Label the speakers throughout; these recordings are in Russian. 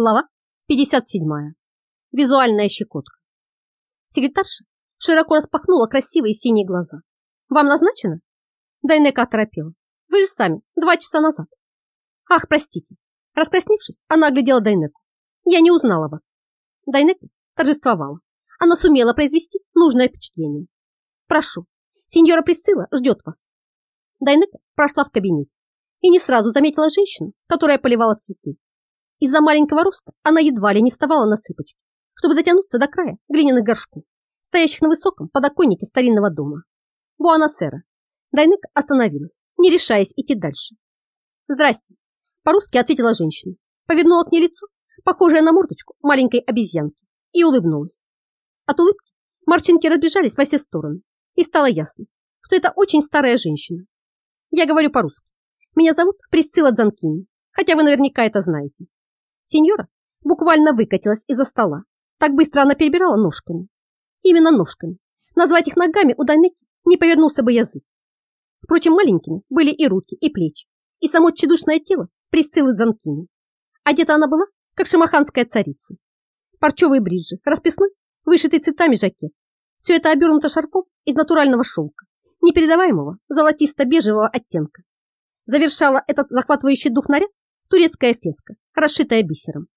Speaker 1: Глава 57. Визуальная щекотка. Секретарша широко распахнула красивые синие глаза. «Вам назначено?» Дайнека оторопела. «Вы же сами, два часа назад». «Ах, простите». Раскрасневшись, она оглядела Дайнеку. «Я не узнала вас». Дайнека торжествовала. Она сумела произвести нужное впечатление. «Прошу, сеньора Присцилла ждет вас». Дайнека прошла в кабинет и не сразу заметила женщину, которая поливала цветы. Из-за маленького роста она едва ли не вставала на цыпочки, чтобы дотянуться до края глиняных горшков, стоящих на высоком подоконнике старинного дома. Буанасера. Дайнек остановилась, не решаясь идти дальше. «Здрасте», – по-русски ответила женщина, повернула к ней лицо, похожее на мордочку маленькой обезьянки, и улыбнулась. От улыбки морщинки разбежались во все стороны, и стало ясно, что это очень старая женщина. Я говорю по-русски. Меня зовут Присцилла Дзанкини, хотя вы наверняка это знаете. Сеньора буквально выкатилась из-за стола. Так быстро она перебирала ножками. Именно ножками. Назвать их ногами у Дайнеки не повернулся бы язык. Впрочем, маленькими были и руки, и плечи, и само тщедушное тело Присциллы Дзанкини. Одета она была, как шамаханская царица. Парчевые бриджи, расписной, вышитый цветами жакет. Все это обернуто шарфом из натурального шелка, непередаваемого золотисто-бежевого оттенка. Завершала этот захватывающий дух наряд турецкая феска, расшитая бисером.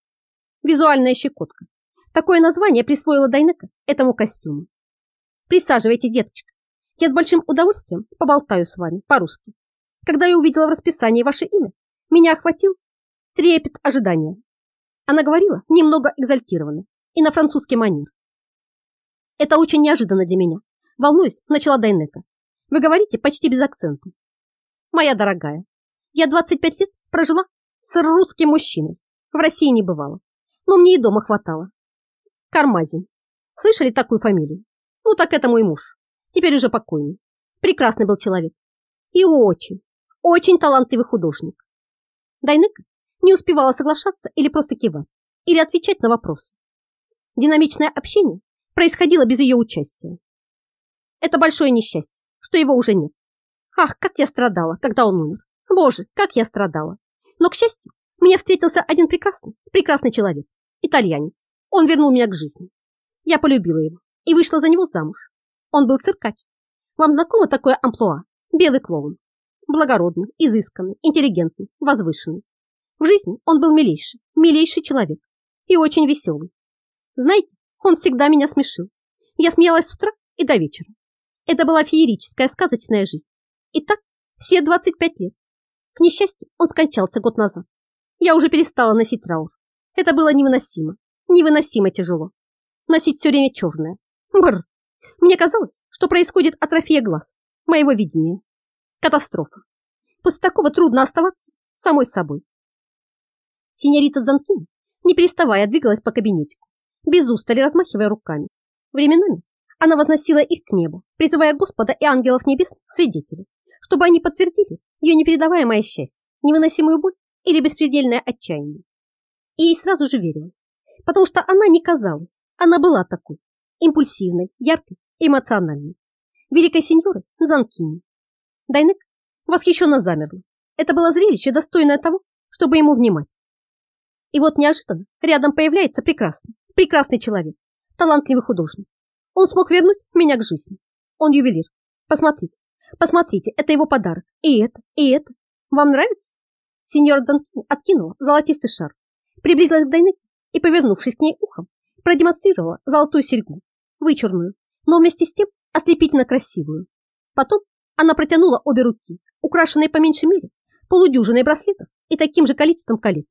Speaker 1: Визуальная щекотка. Такое название присвоила Дайнека этому костюму. Присаживайтесь, деточка. Я с большим удовольствием поболтаю с вами по-русски. Когда я увидела в расписании ваше имя, меня охватил трепет ожидания. Она говорила немного экзальтированно и на французский манер. Это очень неожиданно для меня. Волнуюсь, начала Дайнека. Вы говорите почти без акцента. Моя дорогая, я 25 лет прожила с русским мужчиной. В России не бывало. Но мне и дома хватало. Кармазин. Слышали такую фамилию? Ну, так это мой муж. Теперь уже покойный. Прекрасный был человек. И очень, очень талантливый художник. Дайнека не успевала соглашаться или просто кивать, или отвечать на вопросы. Динамичное общение происходило без ее участия. Это большое несчастье, что его уже нет. Ах, как я страдала, когда он умер. Боже, как я страдала. Но, к счастью, мне встретился один прекрасный, прекрасный человек, итальянец. Он вернул меня к жизни. Я полюбила его и вышла за него замуж. Он был циркач. Вам знакомо такое амплуа? Белый клоун. Благородный, изысканный, интеллигентный, возвышенный. В жизни он был милейший, милейший человек и очень веселый. Знаете, он всегда меня смешил. Я смеялась с утра и до вечера. Это была феерическая сказочная жизнь. И так все 25 лет. К несчастью, он скончался год назад. Я уже перестала носить траур. Это было невыносимо, невыносимо тяжело. Носить все время черное. Бррр. Мне казалось, что происходит атрофия глаз, моего видения. Катастрофа. После такого трудно оставаться самой собой. Синьорита Занкин, не переставая, двигалась по кабинетику, без устали размахивая руками. Временами она возносила их к небу, призывая Господа и ангелов небес свидетелей, чтобы они подтвердили ее непередаваемое счастье, невыносимую боль или беспредельное отчаяние. И ей сразу же верилось, потому что она не казалась, она была такой, импульсивной, яркой, эмоциональной, великой сеньорой Занкини. Дайнек восхищенно замерла. Это было зрелище, достойное того, чтобы ему внимать. И вот неожиданно рядом появляется прекрасный, прекрасный человек, талантливый художник. Он смог вернуть меня к жизни. Он ювелир. Посмотрите, Посмотрите, это его подарок. И это, и это. Вам нравится? Сеньор Донкин откинула золотистый шар, приблизилась к Дайнеке и, повернувшись к ней ухом, продемонстрировала золотую серьгу, вычурную, но вместе с тем ослепительно красивую. Потом она протянула обе руки, украшенные по меньшей мере полудюжиной браслетов и таким же количеством колец.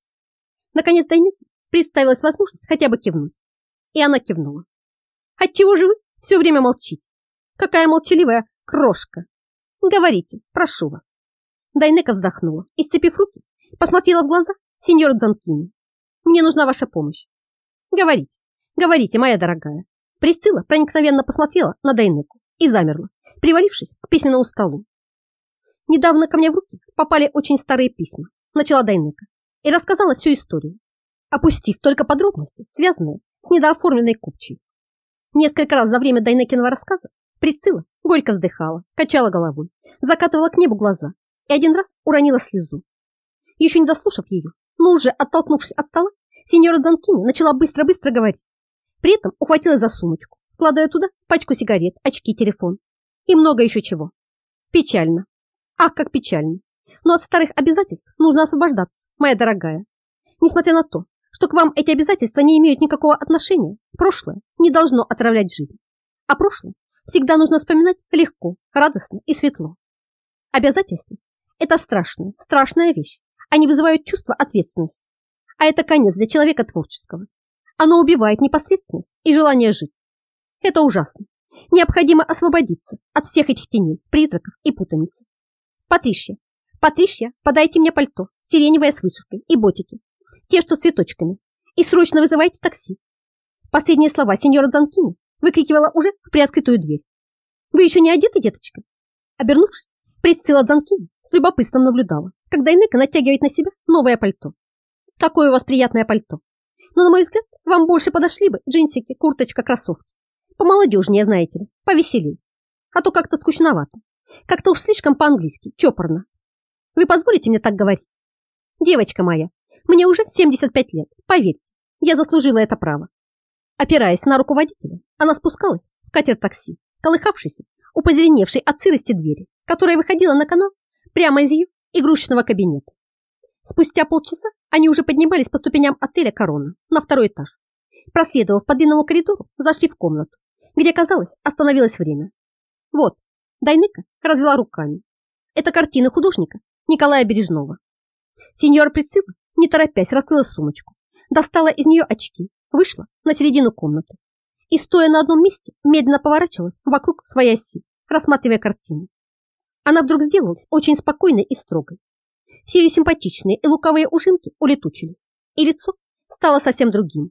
Speaker 1: Наконец Дайнеке представилась возможность хотя бы кивнуть. И она кивнула. Отчего же вы все время молчите? Какая молчаливая крошка! Говорите, прошу вас. Дайнека вздохнула и, сцепив руки, посмотрела в глаза сеньора Дзанкини. Мне нужна ваша помощь. Говорите, говорите, моя дорогая. Присцилла проникновенно посмотрела на Дайнеку и замерла, привалившись к письменному столу. Недавно ко мне в руки попали очень старые письма, начала Дайнека и рассказала всю историю, опустив только подробности, связанные с недооформленной купчей. Несколько раз за время Дайнекиного рассказа Присцилла горько вздыхала, качала головой, закатывала к небу глаза и один раз уронила слезу. Еще не дослушав ее, но уже оттолкнувшись от стола, Сеньора Дзанкини начала быстро-быстро говорить. При этом ухватилась за сумочку, складывая туда пачку сигарет, очки, телефон и много еще чего. Печально. Ах, как печально. Но от старых обязательств нужно освобождаться, моя дорогая. Несмотря на то, что к вам эти обязательства не имеют никакого отношения, прошлое не должно отравлять жизнь. А прошлое всегда нужно вспоминать легко, радостно и светло. Обязательства – это страшная, страшная вещь. Они вызывают чувство ответственности. А это конец для человека творческого. Оно убивает непосредственность и желание жить. Это ужасно. Необходимо освободиться от всех этих теней, призраков и путаницы. Патришья, Патришья, подайте мне пальто, сиреневое с вышивкой и ботики, те, что с цветочками, и срочно вызывайте такси. Последние слова сеньора Занкини выкрикивала уже в приоткрытую дверь. Вы еще не одеты, деточка? Обернувшись, Присцилла Занкини с любопытством наблюдала, когда Инека натягивает на себя новое пальто. Какое у вас приятное пальто. Но, на мой взгляд, вам больше подошли бы джинсики, курточка, кроссовки. Помолодежнее, знаете ли, повеселей. А то как-то скучновато. Как-то уж слишком по-английски, чопорно. Вы позволите мне так говорить? Девочка моя, мне уже 75 лет, поверьте, я заслужила это право. Опираясь на руководителя, она спускалась в катер такси, колыхавшийся у позеленевшей от сырости двери, которая выходила на канал прямо из ее игрушечного кабинета. Спустя полчаса они уже поднимались по ступеням отеля «Корона» на второй этаж. Проследовав по длинному коридору, зашли в комнату, где, казалось, остановилось время. Вот, Дайныка развела руками. Это картина художника Николая Бережного. Сеньор Прицилла, не торопясь, раскрыла сумочку, достала из нее очки, вышла на середину комнаты и, стоя на одном месте, медленно поворачивалась вокруг своей оси, рассматривая картину. Она вдруг сделалась очень спокойной и строгой. Все ее симпатичные и луковые ужимки улетучились, и лицо стало совсем другим.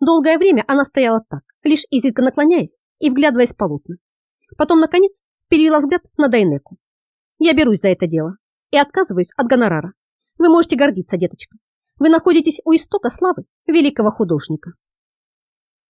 Speaker 1: Долгое время она стояла так, лишь изредка наклоняясь и вглядываясь в полотна. Потом, наконец, перевела взгляд на Дайнеку. «Я берусь за это дело и отказываюсь от гонорара. Вы можете гордиться, деточка. Вы находитесь у истока славы великого художника.